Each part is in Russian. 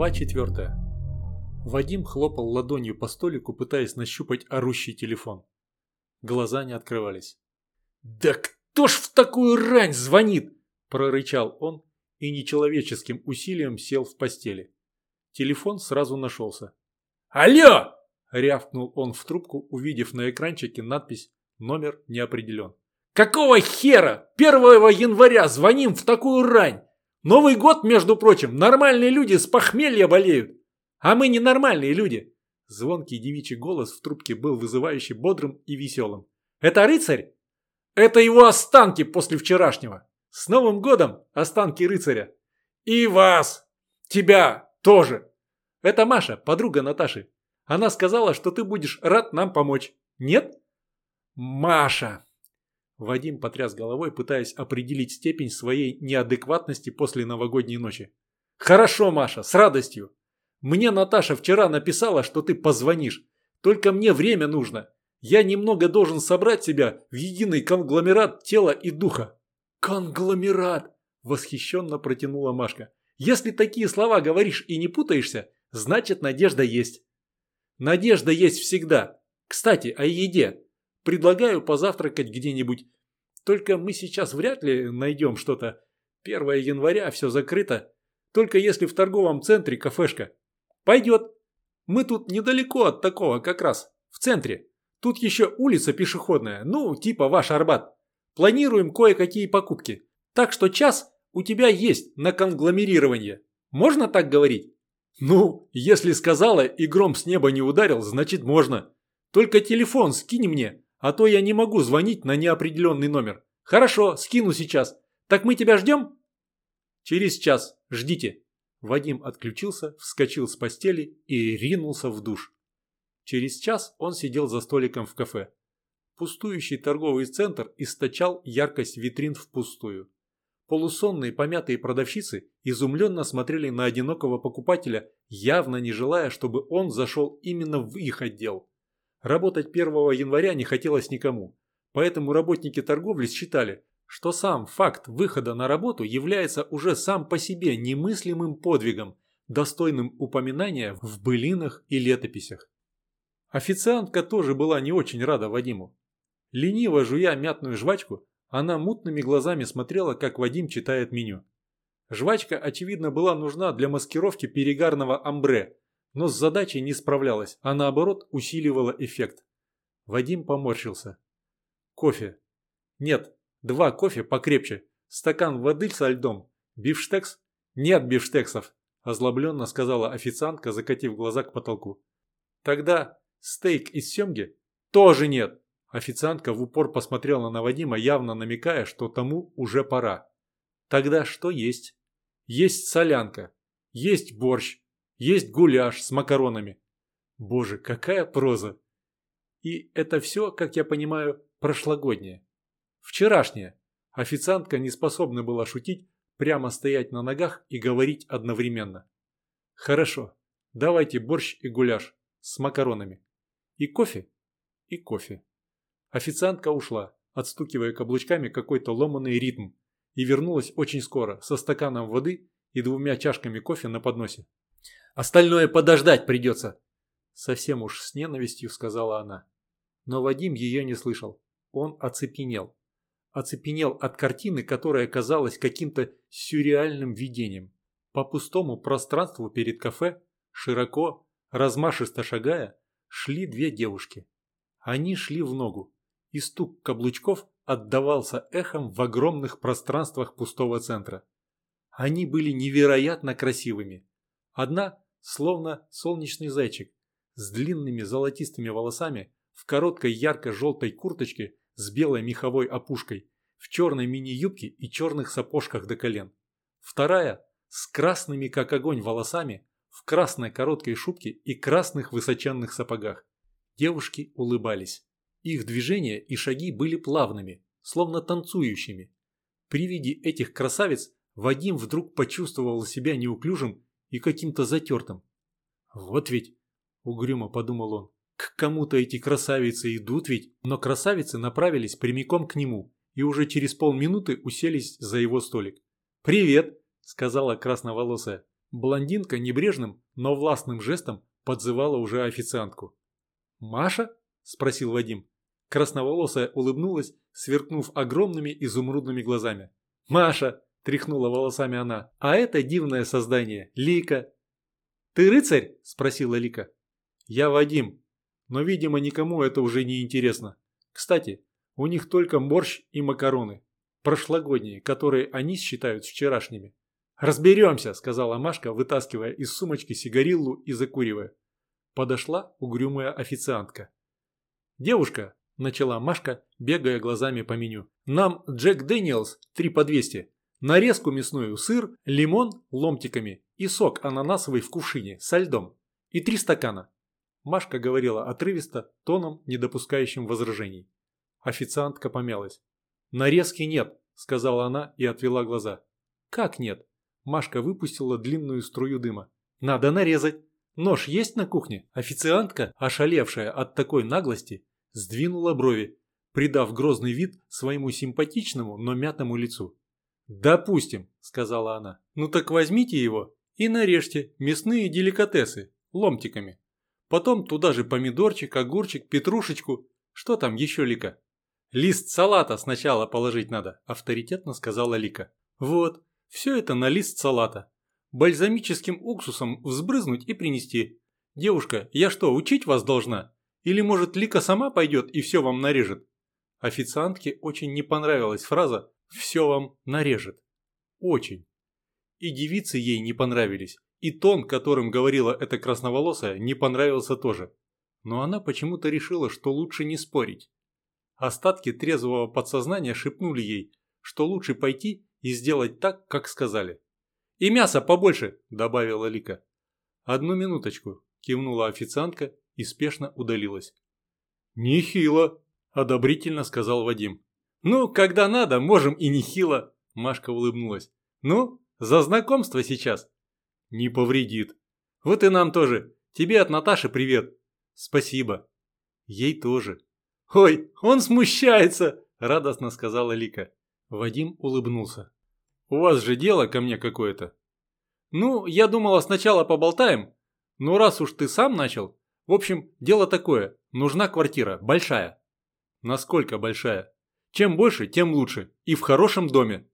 Глава 4. Вадим хлопал ладонью по столику, пытаясь нащупать орущий телефон. Глаза не открывались. «Да кто ж в такую рань звонит?» – прорычал он и нечеловеческим усилием сел в постели. Телефон сразу нашелся. «Алло!» – рявкнул он в трубку, увидев на экранчике надпись «Номер не определен». «Какого хера? 1 января звоним в такую рань! Новый год, между прочим, нормальные люди с похмелья болеют. А мы ненормальные люди. Звонкий девичий голос в трубке был вызывающе бодрым и веселым. Это рыцарь? Это его останки после вчерашнего. С Новым годом останки рыцаря. И вас. Тебя тоже. Это Маша, подруга Наташи. Она сказала, что ты будешь рад нам помочь. Нет? Маша. Вадим потряс головой, пытаясь определить степень своей неадекватности после новогодней ночи. «Хорошо, Маша, с радостью. Мне Наташа вчера написала, что ты позвонишь. Только мне время нужно. Я немного должен собрать себя в единый конгломерат тела и духа». «Конгломерат!» – восхищенно протянула Машка. «Если такие слова говоришь и не путаешься, значит надежда есть». «Надежда есть всегда. Кстати, о еде. Предлагаю позавтракать где-нибудь. Только мы сейчас вряд ли найдем что-то. 1 января все закрыто. Только если в торговом центре кафешка. Пойдет. Мы тут недалеко от такого как раз. В центре. Тут еще улица пешеходная. Ну, типа ваш Арбат. Планируем кое-какие покупки. Так что час у тебя есть на конгломерирование. Можно так говорить? Ну, если сказала и гром с неба не ударил, значит можно. Только телефон скинь мне, а то я не могу звонить на неопределенный номер. Хорошо, скину сейчас. Так мы тебя ждем? Через час. Ждите. Вадим отключился, вскочил с постели и ринулся в душ. Через час он сидел за столиком в кафе. Пустующий торговый центр источал яркость витрин впустую. Полусонные помятые продавщицы изумленно смотрели на одинокого покупателя, явно не желая, чтобы он зашел именно в их отдел. Работать 1 января не хотелось никому, поэтому работники торговли считали, что сам факт выхода на работу является уже сам по себе немыслимым подвигом, достойным упоминания в былинах и летописях. Официантка тоже была не очень рада Вадиму. Лениво жуя мятную жвачку, она мутными глазами смотрела, как Вадим читает меню. Жвачка, очевидно, была нужна для маскировки перегарного амбре, но с задачей не справлялась, а наоборот усиливала эффект. Вадим поморщился. Кофе. Нет, два кофе покрепче. Стакан воды со льдом. Бифштекс? Нет бифштексов, озлобленно сказала официантка, закатив глаза к потолку. Тогда стейк из семги? Тоже нет. Официантка в упор посмотрела на Вадима, явно намекая, что тому уже пора. Тогда что есть? Есть солянка. Есть борщ. Есть гуляш с макаронами. Боже, какая проза! И это все, как я понимаю, прошлогоднее. Вчерашнее. Официантка не способна была шутить, прямо стоять на ногах и говорить одновременно. Хорошо, давайте борщ и гуляш с макаронами. И кофе? И кофе. Официантка ушла, отстукивая каблучками какой-то ломанный ритм, и вернулась очень скоро, со стаканом воды и двумя чашками кофе на подносе. Остальное подождать придется!» Совсем уж с ненавистью сказала она. Но Вадим ее не слышал. Он оцепенел. Оцепенел от картины, которая казалась каким-то сюрреальным видением. По пустому пространству перед кафе, широко, размашисто шагая, шли две девушки. Они шли в ногу, и стук каблучков отдавался эхом в огромных пространствах пустого центра. Они были невероятно красивыми. Одна, словно солнечный зайчик, с длинными золотистыми волосами, в короткой ярко-желтой курточке с белой меховой опушкой, в черной мини-юбке и черных сапожках до колен. Вторая, с красными как огонь волосами, в красной короткой шубке и красных высоченных сапогах. Девушки улыбались. Их движения и шаги были плавными, словно танцующими. При виде этих красавиц Вадим вдруг почувствовал себя неуклюжим и каким-то затертым. Вот ведь, угрюмо подумал он, к кому-то эти красавицы идут ведь, но красавицы направились прямиком к нему и уже через полминуты уселись за его столик. «Привет!» – сказала красноволосая. Блондинка небрежным, но властным жестом подзывала уже официантку. «Маша?» – спросил Вадим. Красноволосая улыбнулась, сверкнув огромными изумрудными глазами. «Маша!» – тряхнула волосами она. «А это дивное создание, Лика!» «Ты рыцарь?» – спросила Лика. «Я Вадим. Но, видимо, никому это уже не интересно. Кстати, у них только борщ и макароны. Прошлогодние, которые они считают вчерашними. «Разберемся», – сказала Машка, вытаскивая из сумочки сигариллу и закуривая. Подошла угрюмая официантка. «Девушка», – начала Машка, бегая глазами по меню. «Нам Джек Дэниелс, три по 200, нарезку мясную, сыр, лимон ломтиками и сок ананасовый в кувшине со льдом. И три стакана». Машка говорила отрывисто, тоном, не допускающим возражений. Официантка помялась. «Нарезки нет», – сказала она и отвела глаза. «Как нет?» Машка выпустила длинную струю дыма. «Надо нарезать. Нож есть на кухне?» Официантка, ошалевшая от такой наглости, сдвинула брови, придав грозный вид своему симпатичному, но мятому лицу. «Допустим», – сказала она. «Ну так возьмите его и нарежьте мясные деликатесы ломтиками. Потом туда же помидорчик, огурчик, петрушечку. Что там еще, Лика?» «Лист салата сначала положить надо», – авторитетно сказала Лика. «Вот, все это на лист салата. Бальзамическим уксусом взбрызнуть и принести. Девушка, я что, учить вас должна? Или, может, Лика сама пойдет и все вам нарежет? Официантке очень не понравилась фраза «все вам нарежет». Очень. И девицы ей не понравились. И тон, которым говорила эта красноволосая, не понравился тоже. Но она почему-то решила, что лучше не спорить. Остатки трезвого подсознания шепнули ей, что лучше пойти и сделать так, как сказали. «И мяса побольше!» – добавила Лика. «Одну минуточку», – кивнула официантка и спешно удалилась. «Нехило!» – одобрительно сказал Вадим. «Ну, когда надо, можем и нехило!» – Машка улыбнулась. «Ну, за знакомство сейчас!» «Не повредит!» «Вот и нам тоже! Тебе от Наташи привет!» «Спасибо!» «Ей тоже!» «Ой, он смущается!» – радостно сказала Лика. Вадим улыбнулся. «У вас же дело ко мне какое-то». «Ну, я думала сначала поболтаем, но раз уж ты сам начал... В общем, дело такое, нужна квартира, большая». «Насколько большая?» «Чем больше, тем лучше. И в хорошем доме».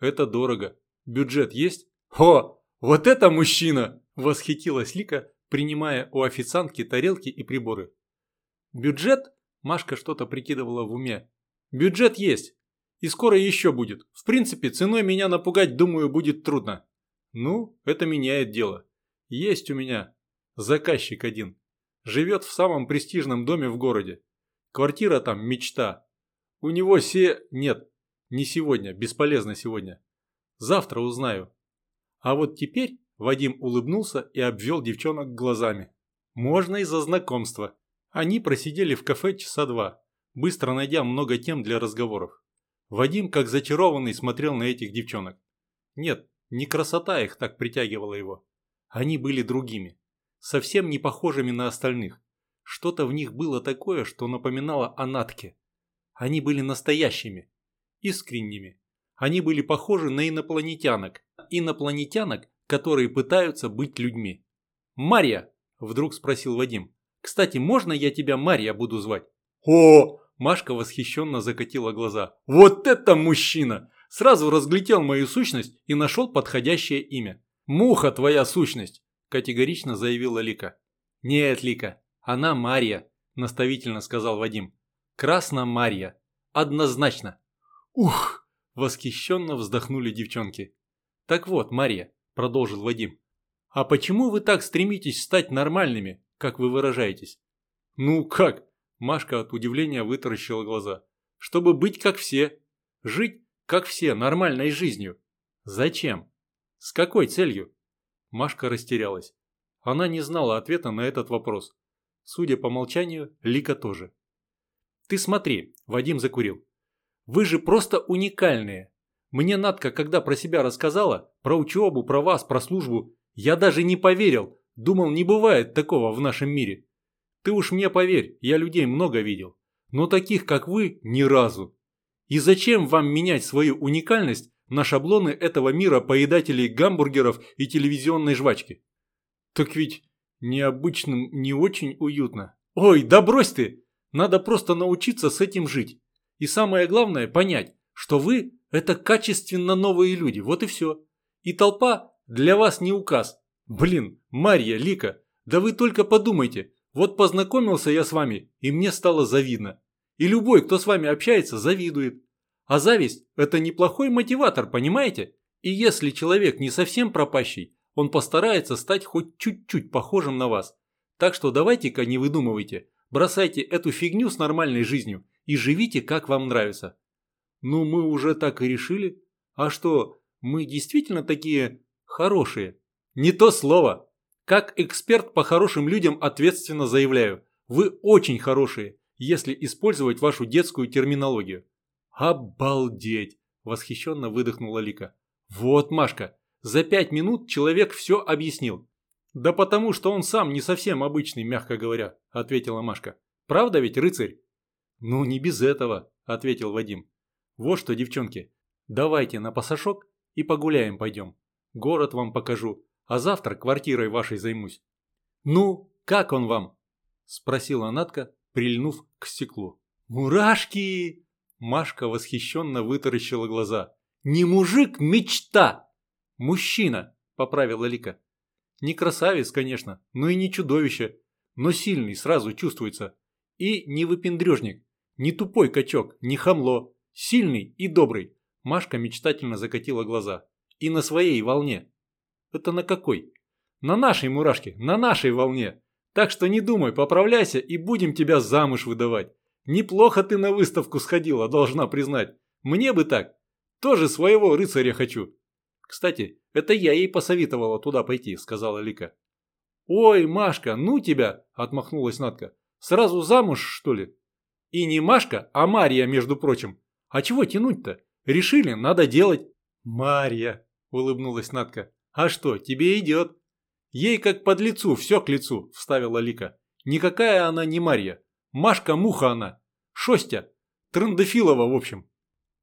«Это дорого. Бюджет есть?» «О, вот это мужчина!» – восхитилась Лика, принимая у официантки тарелки и приборы. «Бюджет?» – Машка что-то прикидывала в уме. «Бюджет есть. И скоро еще будет. В принципе, ценой меня напугать, думаю, будет трудно. Ну, это меняет дело. Есть у меня заказчик один. Живет в самом престижном доме в городе. Квартира там мечта. У него се... Нет, не сегодня, бесполезно сегодня. Завтра узнаю. А вот теперь Вадим улыбнулся и обвел девчонок глазами. Можно и за знакомство. Они просидели в кафе часа два, быстро найдя много тем для разговоров. Вадим, как зачарованный, смотрел на этих девчонок. Нет, не красота их так притягивала его. Они были другими. Совсем не похожими на остальных. Что-то в них было такое, что напоминало о Натке. Они были настоящими. Искренними. Они были похожи на инопланетянок. Инопланетянок, которые пытаются быть людьми. «Марья!» – вдруг спросил Вадим. «Кстати, можно я тебя Марья буду звать?» «О, Машка восхищенно закатила глаза. «Вот это мужчина! Сразу разглядел мою сущность и нашел подходящее имя. Муха твоя сущность!» Категорично заявила Лика. «Нет, Лика, она Марья», наставительно сказал Вадим. «Красна Марья. Однозначно». «Ух!» Восхищенно вздохнули девчонки. «Так вот, Марья», продолжил Вадим. «А почему вы так стремитесь стать нормальными, как вы выражаетесь?» «Ну как?» Машка от удивления вытаращила глаза. «Чтобы быть как все. Жить, как все, нормальной жизнью. Зачем? С какой целью?» Машка растерялась. Она не знала ответа на этот вопрос. Судя по молчанию, Лика тоже. «Ты смотри», – Вадим закурил. «Вы же просто уникальные. Мне Надка, когда про себя рассказала, про учебу, про вас, про службу, я даже не поверил, думал, не бывает такого в нашем мире. Ты уж мне поверь, я людей много видел. Но таких, как вы, ни разу. И зачем вам менять свою уникальность на шаблоны этого мира поедателей гамбургеров и телевизионной жвачки. Так ведь необычным не очень уютно. Ой, да брось ты! Надо просто научиться с этим жить. И самое главное понять, что вы – это качественно новые люди, вот и все. И толпа для вас не указ. Блин, Марья, Лика, да вы только подумайте, вот познакомился я с вами, и мне стало завидно. И любой, кто с вами общается, завидует. А зависть – это неплохой мотиватор, понимаете? И если человек не совсем пропащий, он постарается стать хоть чуть-чуть похожим на вас. Так что давайте-ка не выдумывайте, бросайте эту фигню с нормальной жизнью и живите, как вам нравится. Ну, мы уже так и решили. А что, мы действительно такие хорошие? Не то слово. Как эксперт по хорошим людям ответственно заявляю, вы очень хорошие, если использовать вашу детскую терминологию. «Обалдеть!» – восхищенно выдохнула Лика. «Вот, Машка, за пять минут человек все объяснил». «Да потому что он сам не совсем обычный, мягко говоря», – ответила Машка. «Правда ведь, рыцарь?» «Ну, не без этого», – ответил Вадим. «Вот что, девчонки, давайте на пасашок и погуляем пойдем. Город вам покажу, а завтра квартирой вашей займусь». «Ну, как он вам?» – спросила Натка, прильнув к стеклу. «Мурашки!» Машка восхищенно вытаращила глаза. «Не мужик, мечта!» «Мужчина!» – поправила Лика. «Не красавец, конечно, но и не чудовище, но сильный, сразу чувствуется. И не выпендрежник, не тупой качок, не хамло, сильный и добрый». Машка мечтательно закатила глаза. «И на своей волне». «Это на какой?» «На нашей, мурашке, на нашей волне. Так что не думай, поправляйся и будем тебя замуж выдавать. Неплохо ты на выставку сходила, должна признать. Мне бы так. Тоже своего рыцаря хочу. Кстати, это я ей посоветовала туда пойти, сказала Лика. Ой, Машка, ну тебя, отмахнулась Надка. Сразу замуж, что ли? И не Машка, а Мария, между прочим. А чего тянуть-то? Решили, надо делать. Мария, улыбнулась Надка. А что, тебе идет? Ей как под лицу, все к лицу, вставила Лика. Никакая она не Марья. Машка-муха она. Шостя. Трандофилова, в общем.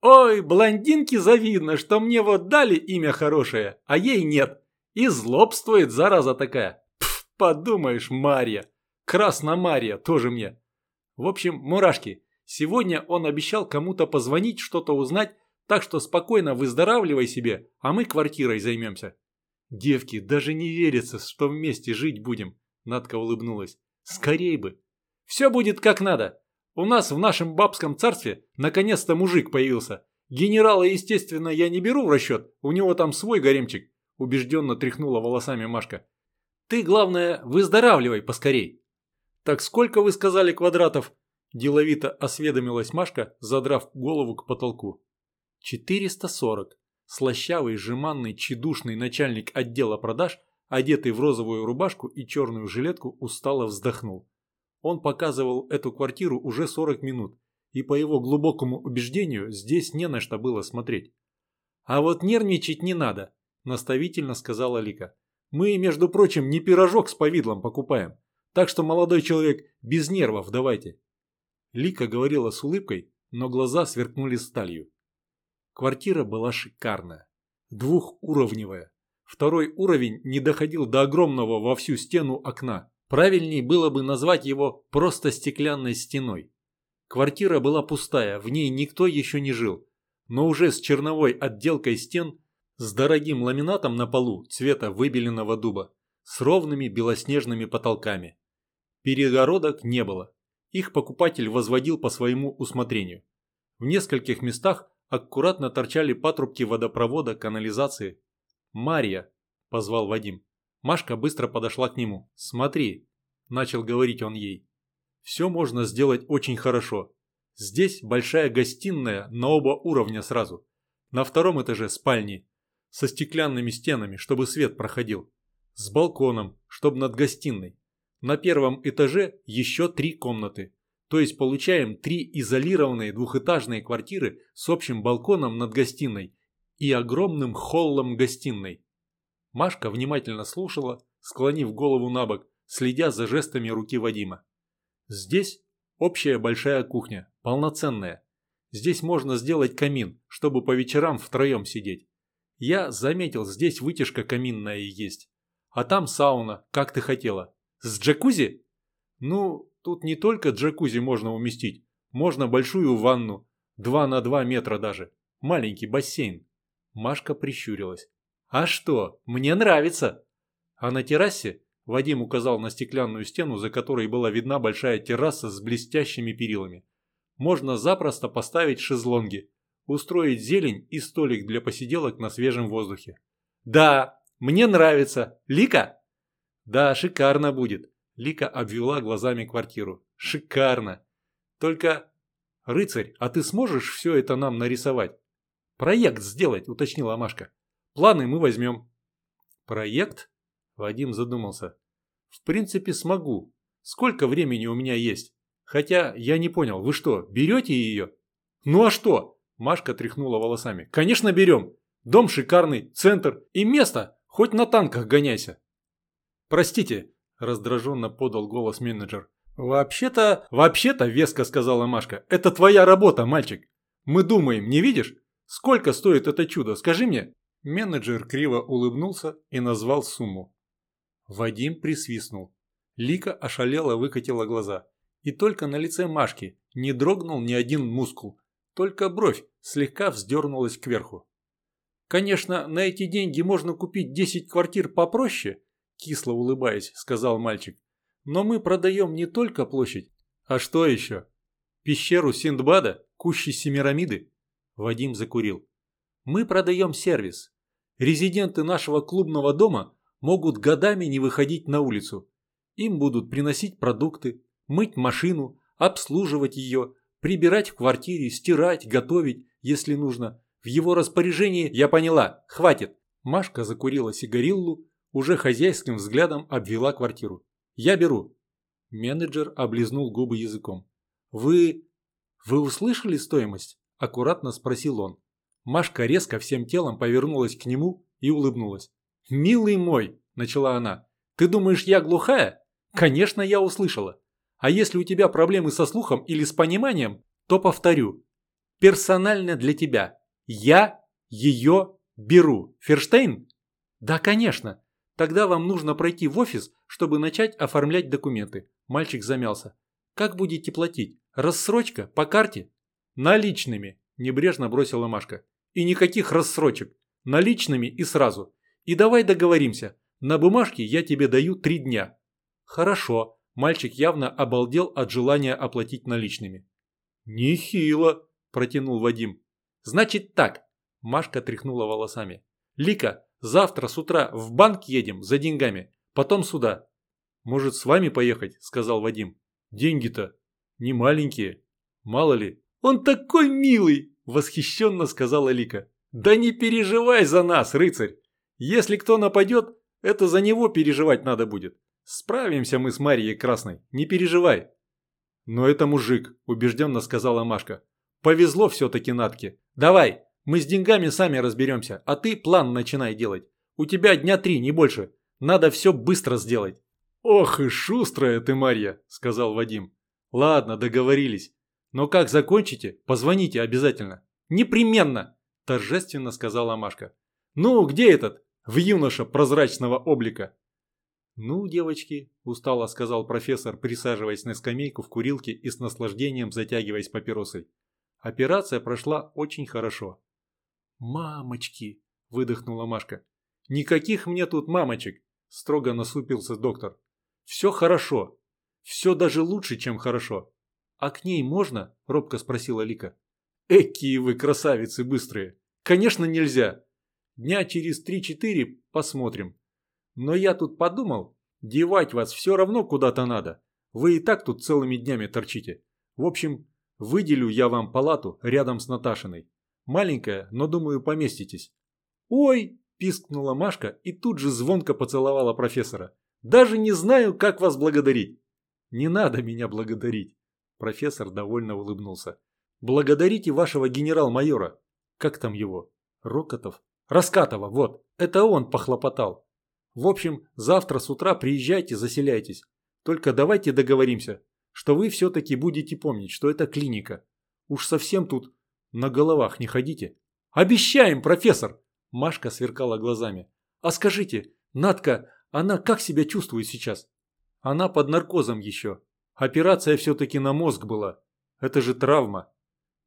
Ой, блондинке завидно, что мне вот дали имя хорошее, а ей нет. И злобствует, зараза такая. Пф, подумаешь, Марья. Красна-Марья, тоже мне. В общем, мурашки, сегодня он обещал кому-то позвонить, что-то узнать, так что спокойно выздоравливай себе, а мы квартирой займемся. Девки, даже не верится, что вместе жить будем, Надка улыбнулась. Скорей бы. Все будет как надо. У нас в нашем бабском царстве наконец-то мужик появился. Генерала, естественно, я не беру в расчет, у него там свой гаремчик. Убежденно тряхнула волосами Машка. Ты, главное, выздоравливай поскорей. Так сколько вы сказали квадратов? Деловито осведомилась Машка, задрав голову к потолку. 440. Слащавый, жеманный, чедушный начальник отдела продаж, одетый в розовую рубашку и черную жилетку, устало вздохнул. Он показывал эту квартиру уже 40 минут, и по его глубокому убеждению здесь не на что было смотреть. «А вот нервничать не надо», – наставительно сказала Лика. «Мы, между прочим, не пирожок с повидлом покупаем, так что, молодой человек, без нервов давайте». Лика говорила с улыбкой, но глаза сверкнули сталью. Квартира была шикарная, двухуровневая. Второй уровень не доходил до огромного во всю стену окна. Правильней было бы назвать его просто стеклянной стеной. Квартира была пустая, в ней никто еще не жил, но уже с черновой отделкой стен, с дорогим ламинатом на полу цвета выбеленного дуба, с ровными белоснежными потолками. Перегородок не было. Их покупатель возводил по своему усмотрению. В нескольких местах аккуратно торчали патрубки водопровода, канализации. «Марья!» – позвал Вадим. Машка быстро подошла к нему. «Смотри», – начал говорить он ей. «Все можно сделать очень хорошо. Здесь большая гостиная на оба уровня сразу. На втором этаже спальни. Со стеклянными стенами, чтобы свет проходил. С балконом, чтобы над гостиной. На первом этаже еще три комнаты. То есть получаем три изолированные двухэтажные квартиры с общим балконом над гостиной и огромным холлом гостиной. Машка внимательно слушала, склонив голову на бок, следя за жестами руки Вадима. Здесь общая большая кухня, полноценная. Здесь можно сделать камин, чтобы по вечерам втроем сидеть. Я заметил, здесь вытяжка каминная есть. А там сауна, как ты хотела. С джакузи? Ну, тут не только джакузи можно уместить. Можно большую ванну. Два на два метра даже. Маленький бассейн. Машка прищурилась. А что, мне нравится. А на террасе Вадим указал на стеклянную стену, за которой была видна большая терраса с блестящими перилами. Можно запросто поставить шезлонги, устроить зелень и столик для посиделок на свежем воздухе. «Да, мне нравится. Лика?» «Да, шикарно будет», – Лика обвела глазами квартиру. «Шикарно. Только, рыцарь, а ты сможешь все это нам нарисовать?» «Проект сделать», – уточнила Машка. «Планы мы возьмем». «Проект?» Вадим задумался. «В принципе, смогу. Сколько времени у меня есть? Хотя, я не понял, вы что, берете ее?» «Ну а что?» Машка тряхнула волосами. «Конечно берем. Дом шикарный, центр и место. Хоть на танках гоняйся». «Простите», – раздраженно подал голос менеджер. «Вообще-то, вообще-то, веско сказала Машка, это твоя работа, мальчик. Мы думаем, не видишь? Сколько стоит это чудо, скажи мне?» Менеджер криво улыбнулся и назвал сумму. Вадим присвистнул. Лика ошалела выкатила глаза. И только на лице Машки не дрогнул ни один мускул. Только бровь слегка вздернулась кверху. «Конечно, на эти деньги можно купить 10 квартир попроще», кисло улыбаясь, сказал мальчик. «Но мы продаем не только площадь, а что еще? Пещеру Синдбада, кущи Семирамиды?» Вадим закурил. «Мы продаем сервис. Резиденты нашего клубного дома могут годами не выходить на улицу. Им будут приносить продукты, мыть машину, обслуживать ее, прибирать в квартире, стирать, готовить, если нужно. В его распоряжении я поняла, хватит. Машка закурила сигариллу, уже хозяйским взглядом обвела квартиру. Я беру. Менеджер облизнул губы языком. Вы... вы услышали стоимость? Аккуратно спросил он. Машка резко всем телом повернулась к нему и улыбнулась. «Милый мой!» – начала она. «Ты думаешь, я глухая? Конечно, я услышала. А если у тебя проблемы со слухом или с пониманием, то повторю. Персонально для тебя. Я ее беру. Ферштейн? Да, конечно. Тогда вам нужно пройти в офис, чтобы начать оформлять документы. Мальчик замялся. Как будете платить? Рассрочка? По карте? Наличными, небрежно бросила Машка. И никаких рассрочек. Наличными и сразу. И давай договоримся. На бумажке я тебе даю три дня. Хорошо. Мальчик явно обалдел от желания оплатить наличными. Нехило, протянул Вадим. Значит так. Машка тряхнула волосами. Лика, завтра с утра в банк едем за деньгами. Потом сюда. Может, с вами поехать, сказал Вадим. Деньги-то не маленькие. Мало ли. Он такой милый, восхищенно сказала Лика. Да не переживай за нас, рыцарь. Если кто нападет, это за него переживать надо будет. Справимся мы с Марией Красной, не переживай. Но это мужик, убежденно сказала Машка. Повезло все-таки Натке. Давай, мы с деньгами сами разберемся, а ты план начинай делать. У тебя дня три, не больше. Надо все быстро сделать. Ох и шустрая ты, Марья, сказал Вадим. Ладно, договорились. Но как закончите, позвоните обязательно. Непременно, торжественно сказала Машка. Ну, где этот? в юноша прозрачного облика. «Ну, девочки», – устало сказал профессор, присаживаясь на скамейку в курилке и с наслаждением затягиваясь папиросой. Операция прошла очень хорошо. «Мамочки!» – выдохнула Машка. «Никаких мне тут мамочек!» – строго насупился доктор. «Все хорошо. Все даже лучше, чем хорошо. А к ней можно?» – робко спросила Лика. «Экие вы красавицы быстрые! Конечно, нельзя! Дня через три-четыре посмотрим. Но я тут подумал, девать вас все равно куда-то надо. Вы и так тут целыми днями торчите. В общем, выделю я вам палату рядом с Наташиной. Маленькая, но думаю поместитесь. Ой, пискнула Машка и тут же звонко поцеловала профессора. Даже не знаю, как вас благодарить. Не надо меня благодарить. Профессор довольно улыбнулся. Благодарите вашего генерал-майора. Как там его? Рокотов? Раскатова, вот. Это он похлопотал. В общем, завтра с утра приезжайте, заселяйтесь. Только давайте договоримся, что вы все-таки будете помнить, что это клиника. Уж совсем тут На головах не ходите. Обещаем, профессор! Машка сверкала глазами. А скажите, Надка, она как себя чувствует сейчас? Она под наркозом еще. Операция все-таки на мозг была. Это же травма.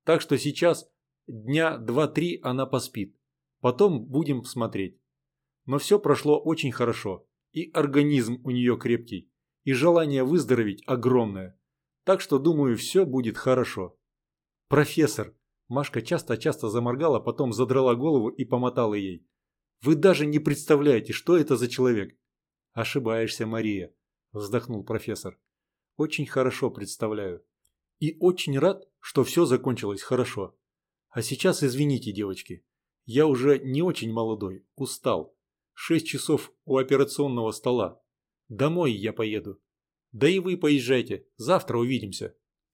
Так что сейчас дня два-три она поспит. Потом будем смотреть. Но все прошло очень хорошо. И организм у нее крепкий. И желание выздороветь огромное. Так что, думаю, все будет хорошо. Профессор. Машка часто-часто заморгала, потом задрала голову и помотала ей. Вы даже не представляете, что это за человек. Ошибаешься, Мария, вздохнул профессор. Очень хорошо представляю. И очень рад, что все закончилось хорошо. А сейчас извините, девочки. Я уже не очень молодой, устал. Шесть часов у операционного стола. Домой я поеду. Да и вы поезжайте, завтра увидимся.